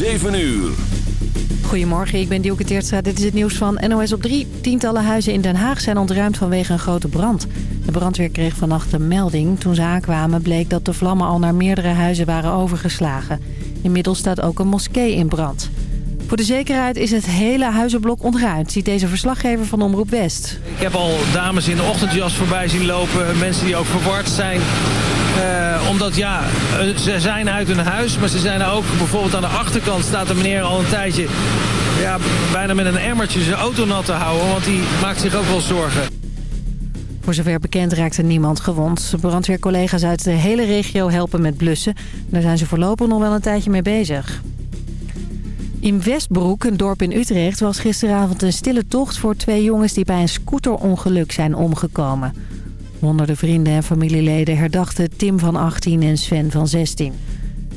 7 uur. Goedemorgen, ik ben Dielke Teertstra. Dit is het nieuws van NOS op 3. Tientallen huizen in Den Haag zijn ontruimd vanwege een grote brand. De brandweer kreeg vannacht een melding. Toen ze aankwamen bleek dat de vlammen al naar meerdere huizen waren overgeslagen. Inmiddels staat ook een moskee in brand. Voor de zekerheid is het hele huizenblok ontruimd, ziet deze verslaggever van Omroep West. Ik heb al dames in de ochtendjas voorbij zien lopen, mensen die ook verward zijn. Uh, omdat ja, eh, ze zijn uit hun huis, maar ze zijn ook bijvoorbeeld aan de achterkant staat de meneer al een tijdje ja, bijna met een emmertje zijn auto nat te houden, want die maakt zich ook wel zorgen. Voor zover bekend raakte niemand gewond. Brandweercollega's uit de hele regio helpen met blussen. Daar zijn ze voorlopig nog wel een tijdje mee bezig. In Westbroek, een dorp in Utrecht, was gisteravond een stille tocht voor twee jongens die bij een scooterongeluk zijn omgekomen. Honderden vrienden en familieleden herdachten Tim van 18 en Sven van 16.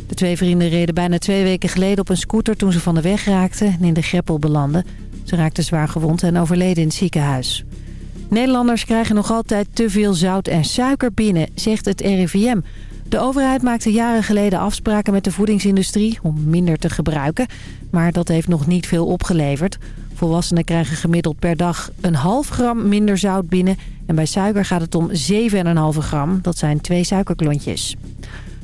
De twee vrienden reden bijna twee weken geleden op een scooter toen ze van de weg raakten en in de greppel belanden. Ze raakten zwaar gewond en overleden in het ziekenhuis. Nederlanders krijgen nog altijd te veel zout en suiker binnen, zegt het RIVM. De overheid maakte jaren geleden afspraken met de voedingsindustrie om minder te gebruiken. Maar dat heeft nog niet veel opgeleverd. Volwassenen krijgen gemiddeld per dag een half gram minder zout binnen. En bij suiker gaat het om 7,5 gram. Dat zijn twee suikerklontjes.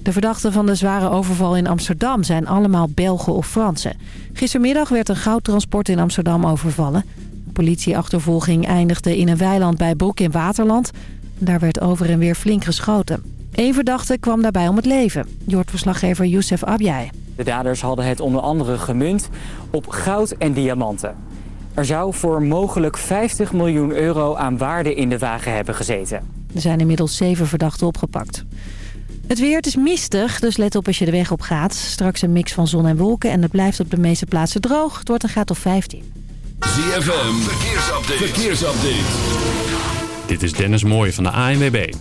De verdachten van de zware overval in Amsterdam zijn allemaal Belgen of Fransen. Gistermiddag werd een goudtransport in Amsterdam overvallen. Politieachtervolging eindigde in een weiland bij Broek in Waterland. Daar werd over en weer flink geschoten. Eén verdachte kwam daarbij om het leven. Jordverslaggever Youssef Abjai. De daders hadden het onder andere gemunt op goud en diamanten. Er zou voor mogelijk 50 miljoen euro aan waarde in de wagen hebben gezeten. Er zijn inmiddels zeven verdachten opgepakt. Het weer, het is mistig, dus let op als je de weg op gaat. Straks een mix van zon en wolken en het blijft op de meeste plaatsen droog. Het wordt een graad of 15. ZFM, verkeersupdate. verkeersupdate. Dit is Dennis Mooij van de ANWB.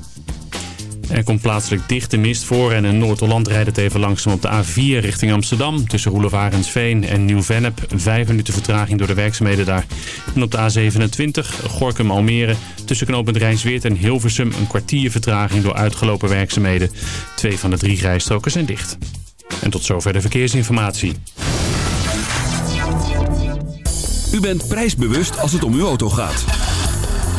Er komt plaatselijk dichte mist voor en in Noord-Holland rijdt het even langzaam op de A4 richting Amsterdam. Tussen Roelevarensveen en Nieuw-Vennep. Vijf minuten vertraging door de werkzaamheden daar. En op de A27 Gorkum-Almere. Tussen knooppunt Rijnsweert en Hilversum een kwartier vertraging door uitgelopen werkzaamheden. Twee van de drie rijstroken zijn dicht. En tot zover de verkeersinformatie. U bent prijsbewust als het om uw auto gaat.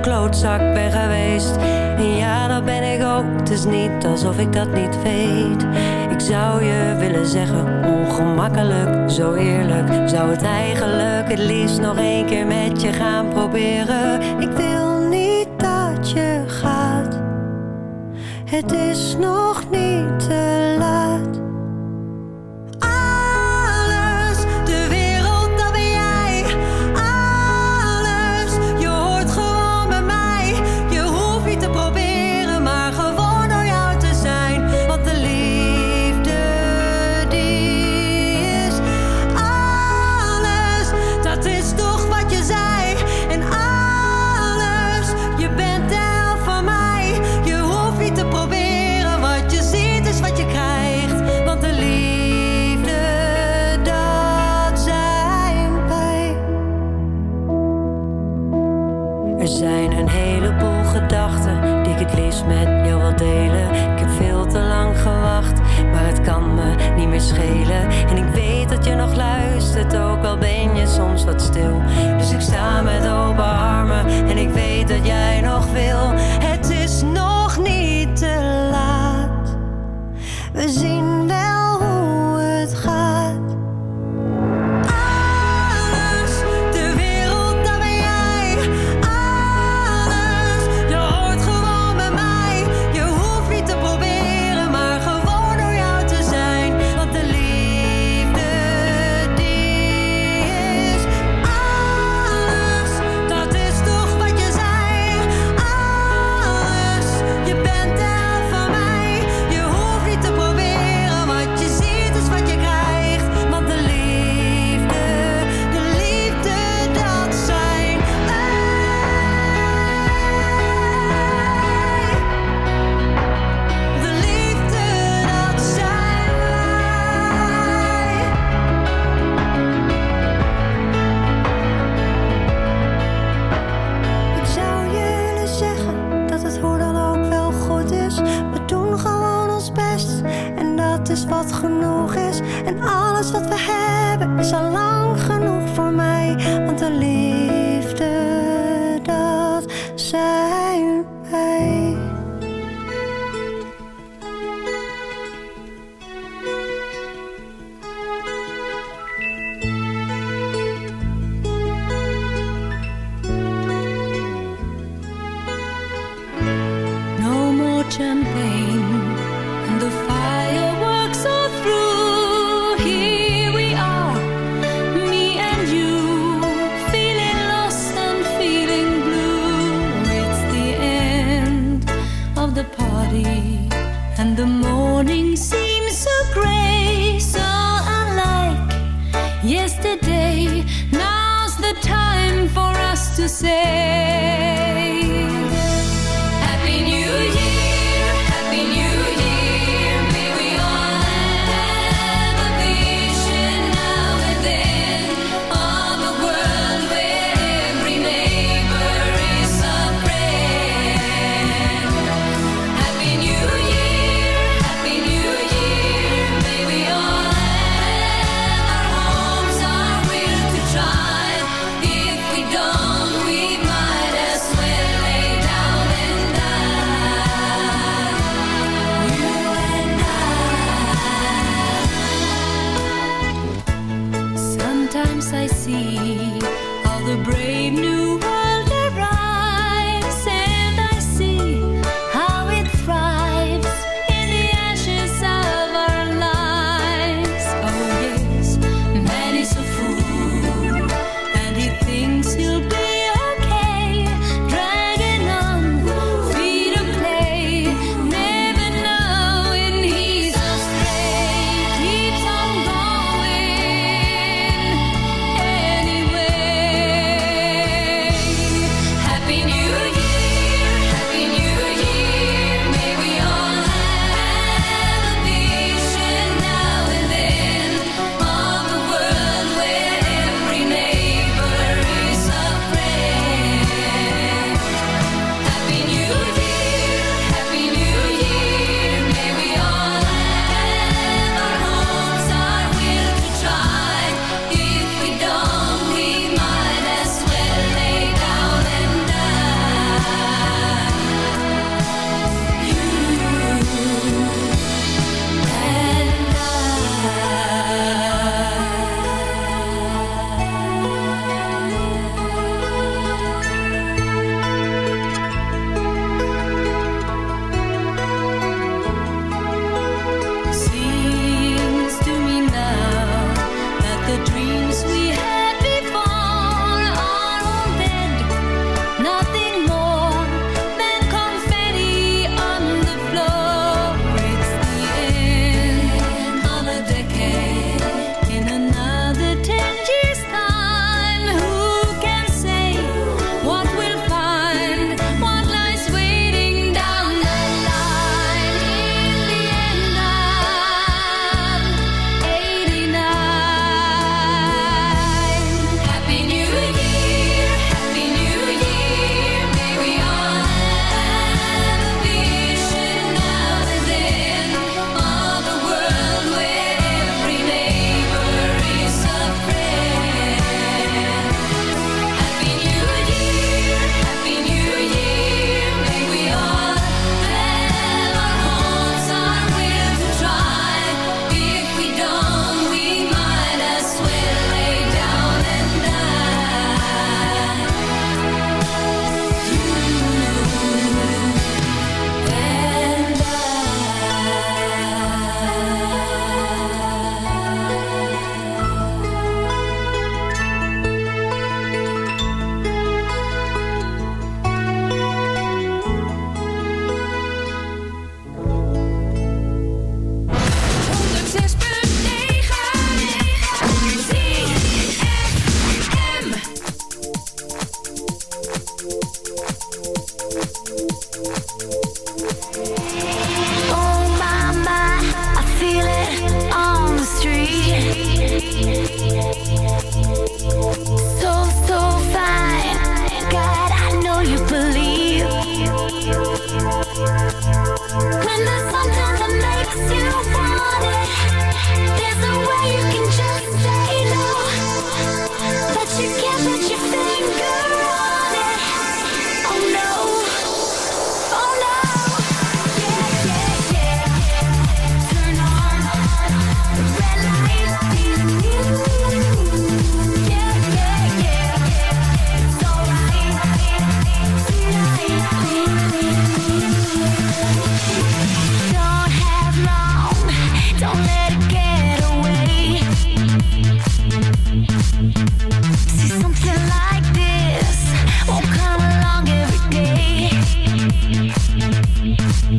klootzak ben geweest. En ja, dat ben ik ook. Het is niet alsof ik dat niet weet. Ik zou je willen zeggen, ongemakkelijk, zo eerlijk. Zou het eigenlijk het liefst nog een keer met je gaan proberen. Ik wil niet dat je gaat. Het is voor mij, want alleen.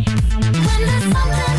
When there's something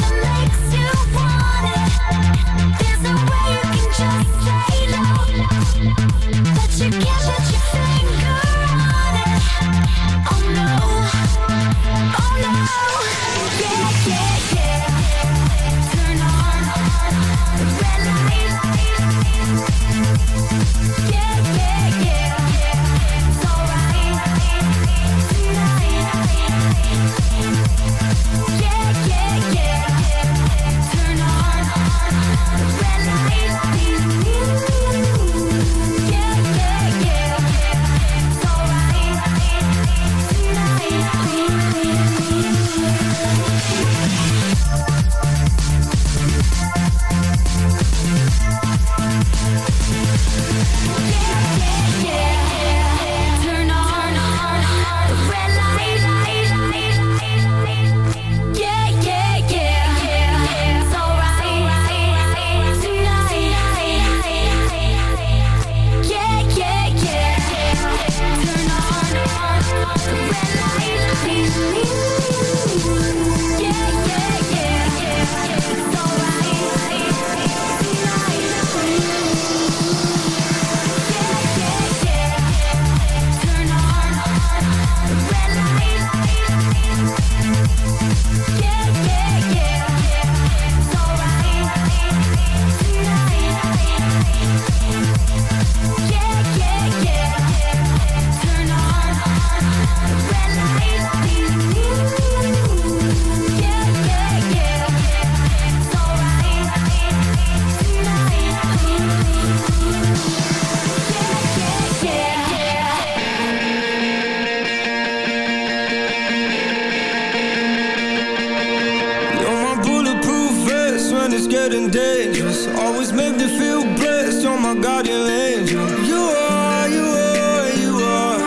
my guardian angel. You are, you are, you are.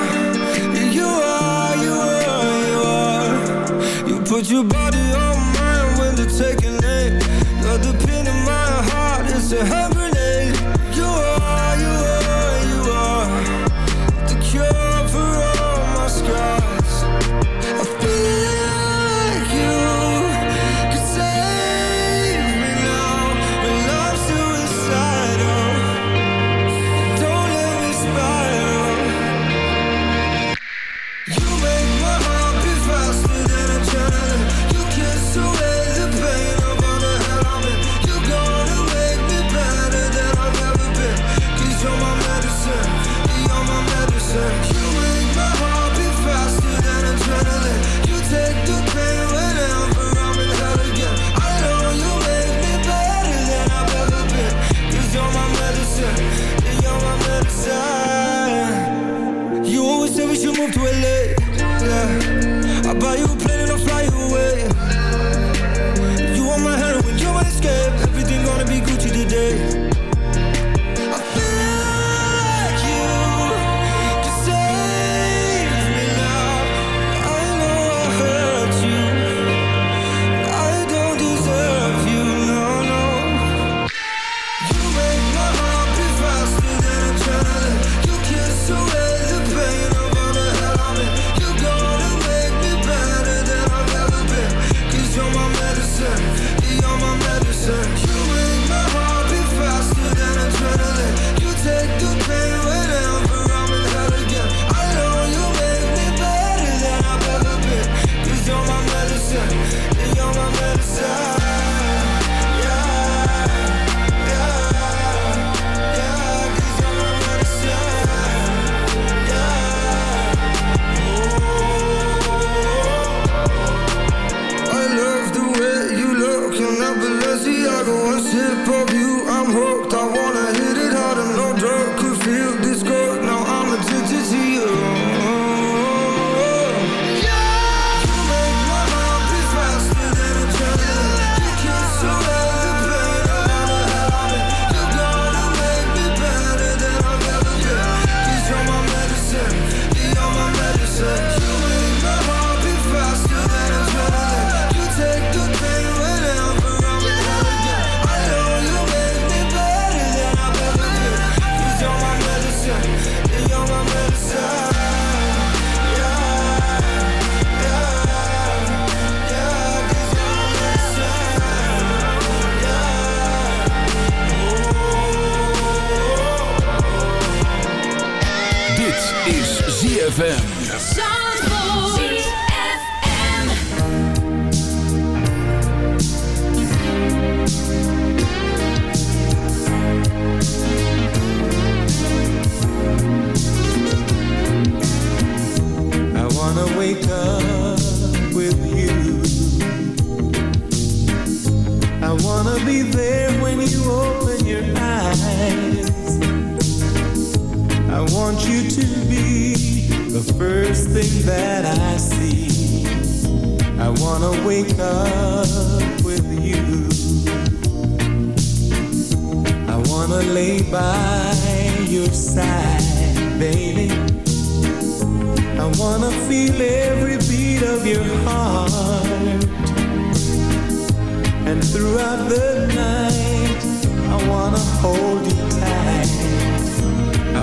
You are, you are, you are. You put your want you to be the first thing that I see. I wanna wake up with you. I wanna lay by your side, baby. I wanna feel every beat of your heart. And throughout the night, I wanna hold you tight.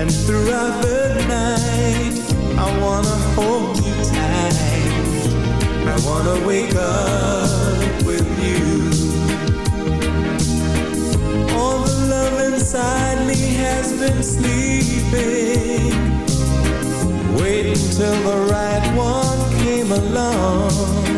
And throughout the night, I wanna hold you tight. I wanna wake up with you. All the love inside me has been sleeping, waiting till the right one came along.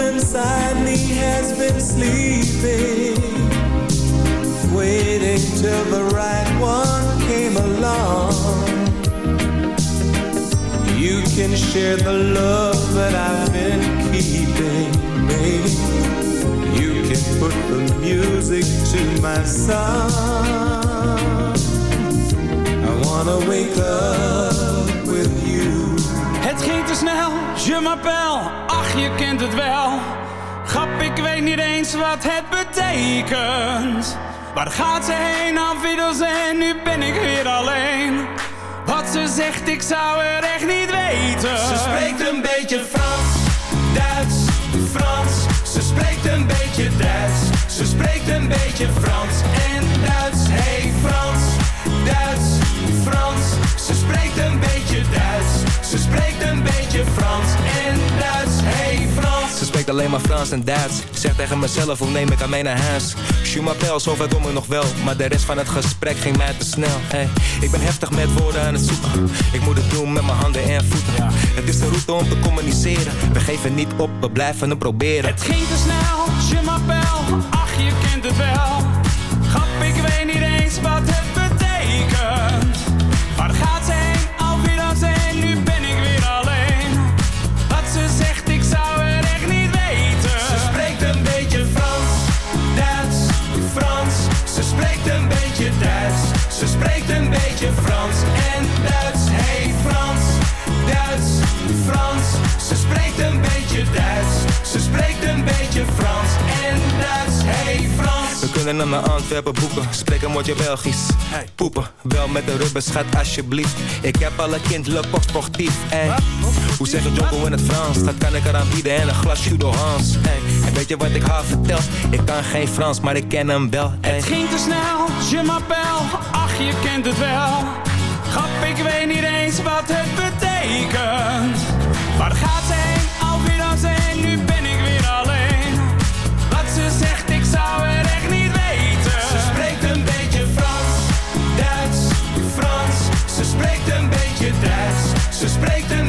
inside me has been sleeping, waiting till the right one came along. You can share the love that I've been keeping, baby. You can put the music to my song. I wanna wake up with you. Je m'appelle, je kent het wel. Grap, ik weet niet eens wat het betekent. Waar gaat ze heen, afwiddels en nu ben ik weer alleen. Wat ze zegt, ik zou er echt niet weten. Ze spreekt een beetje Frans, Duits, Frans. Ze spreekt een beetje Duits. En Duits. Zeg tegen mezelf, hoe neem ik aan mee naar huis? M'appelle, zover kom ik nog wel. Maar de rest van het gesprek ging mij te snel. Hey, ik ben heftig met woorden aan het zoeken. Ik moet het doen met mijn handen en voeten. Het is de route om te communiceren. We geven niet op, we blijven het proberen. Het ging te snel, m'appelle, ach je kent het wel. Grap, ik weet niet eens wat het beetje Frans en hem naar Antwerpen boeken. Spreek een woordje Belgisch. Poepen, wel met een rubberschat alsjeblieft. Ik heb alle kindelijk of sportief. Ey. Hoe zeg je Jocko in het Frans? Dat kan ik eraan bieden en een glas Judo Hans. Ey. En weet je wat ik haar vertel? Ik kan geen Frans, maar ik ken hem wel. Ey. Het ging te snel, je m'appelle, ach je kent het wel. Grap, ik weet niet eens wat het betekent. Waar gaat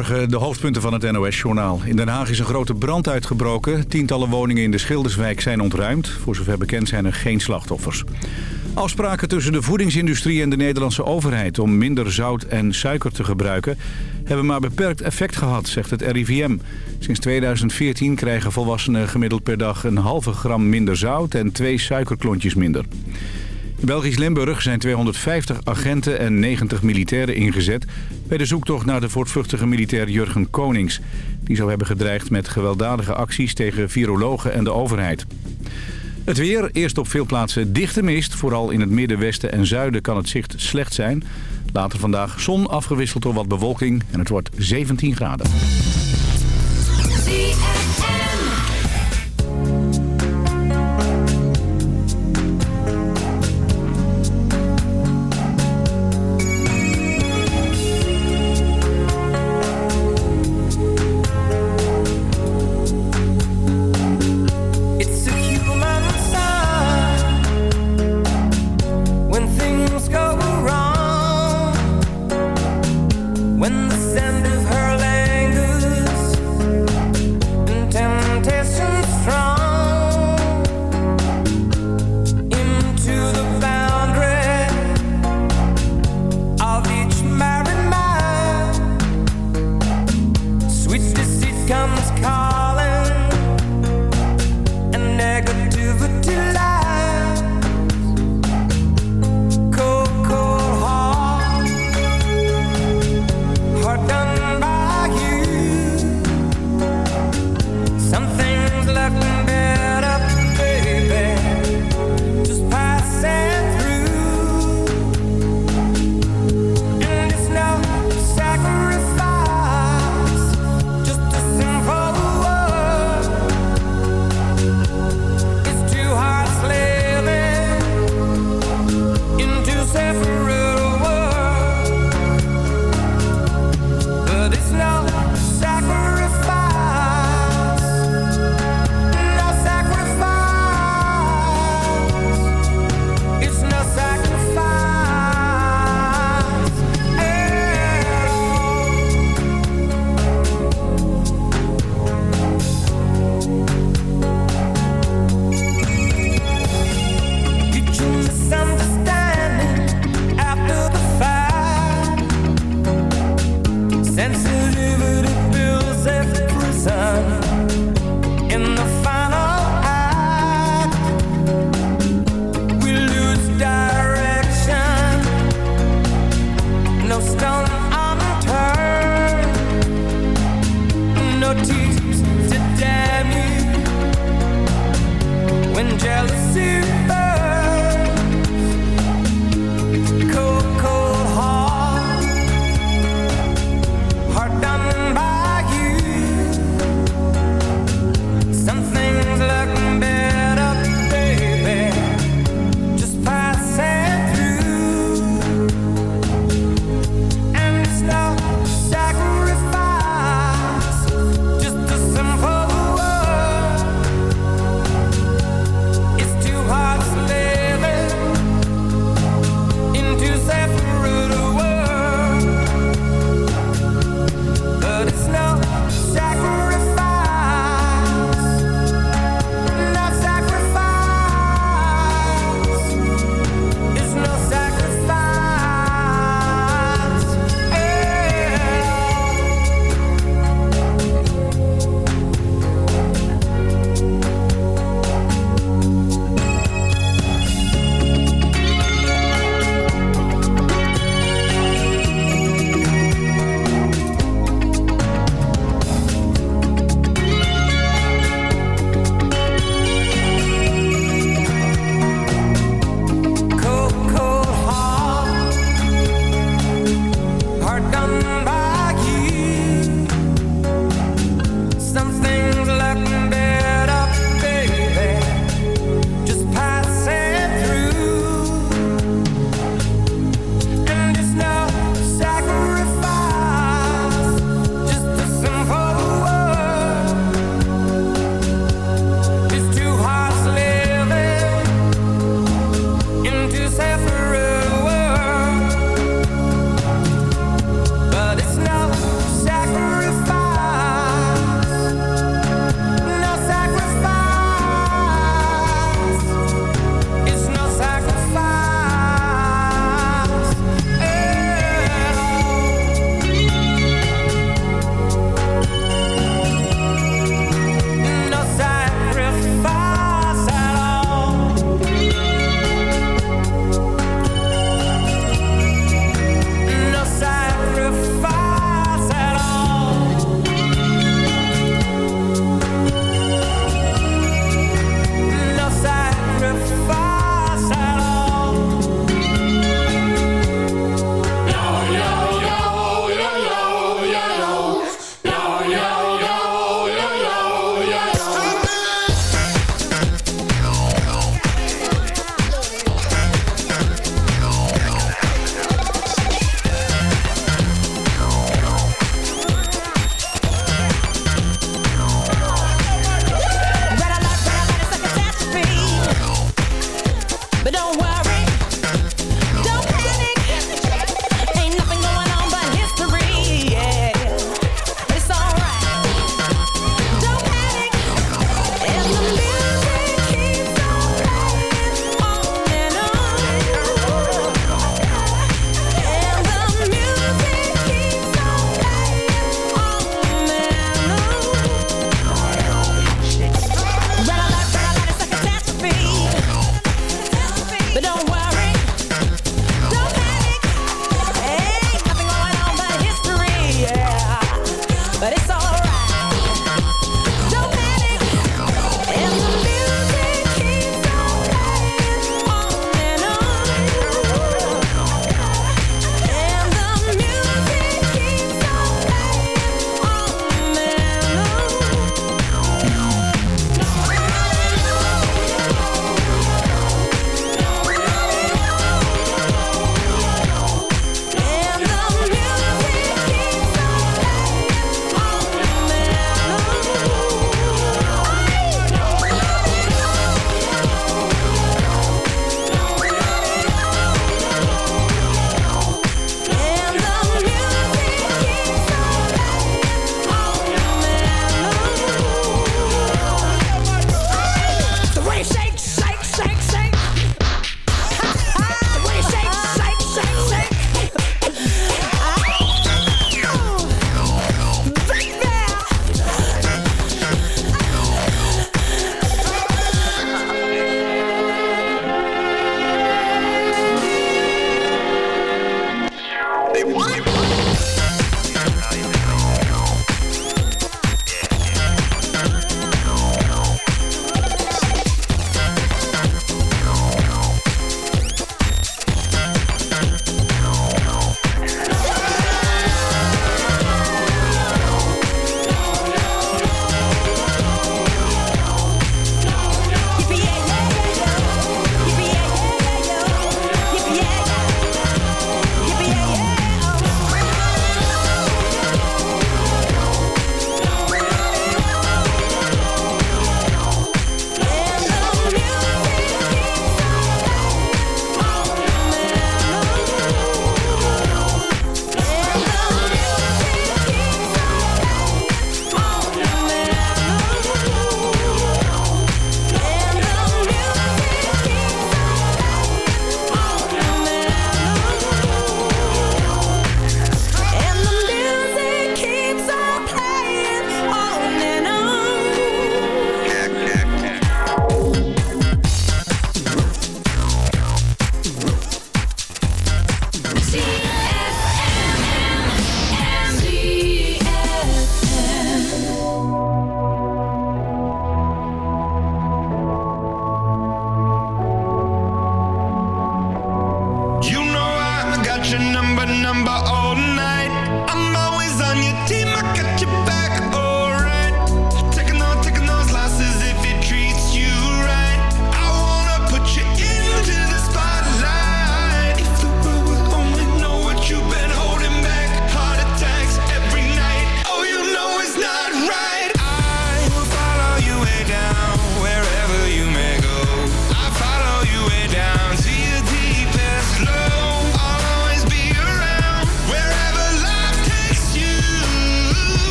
De hoofdpunten van het NOS-journaal. In Den Haag is een grote brand uitgebroken. Tientallen woningen in de Schilderswijk zijn ontruimd. Voor zover bekend zijn er geen slachtoffers. Afspraken tussen de voedingsindustrie en de Nederlandse overheid... om minder zout en suiker te gebruiken... hebben maar beperkt effect gehad, zegt het RIVM. Sinds 2014 krijgen volwassenen gemiddeld per dag... een halve gram minder zout en twee suikerklontjes minder. In Belgisch Limburg zijn 250 agenten en 90 militairen ingezet... bij de zoektocht naar de voortvluchtige militair Jurgen Konings. Die zou hebben gedreigd met gewelddadige acties tegen virologen en de overheid. Het weer, eerst op veel plaatsen dichte mist. Vooral in het midden, westen en zuiden kan het zicht slecht zijn. Later vandaag zon afgewisseld door wat bewolking en het wordt 17 graden.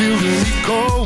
wilde niet komen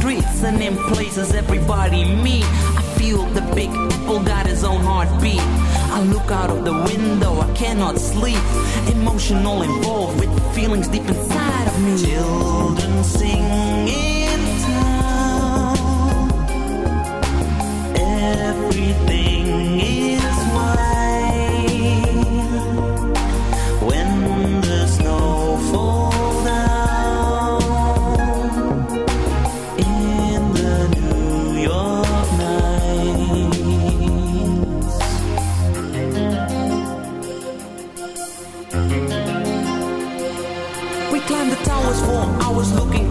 streets and in places everybody meet. I feel the big apple got his own heartbeat. I look out of the window, I cannot sleep. Emotional involved with feelings deep inside of me. Children sing in town. Everything is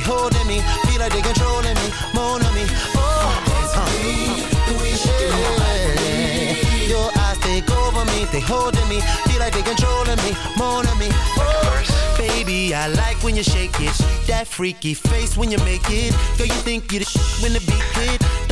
They holding me, feel like they controlling me, more on me. Oh, uh, your eyes take over me, they holding me, feel like they controlling me, more on me. Oh, baby, I like when you shake it, that freaky face when you make it. Girl, you think you the sh- when the beat hit.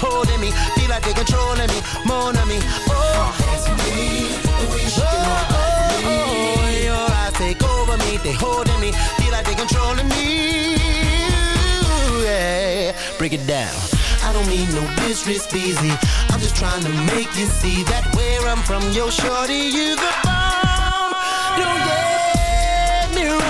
holding me. Feel like they're controlling me, more than me. Oh, me, oh, oh, oh, your eyes take over me, they holding me. Feel like they're controlling me. Yeah, break it down. I don't mean no disrespect, easy. I'm just trying to make you see that where I'm from, yo, shorty, you the bomb. Don't get me wrong.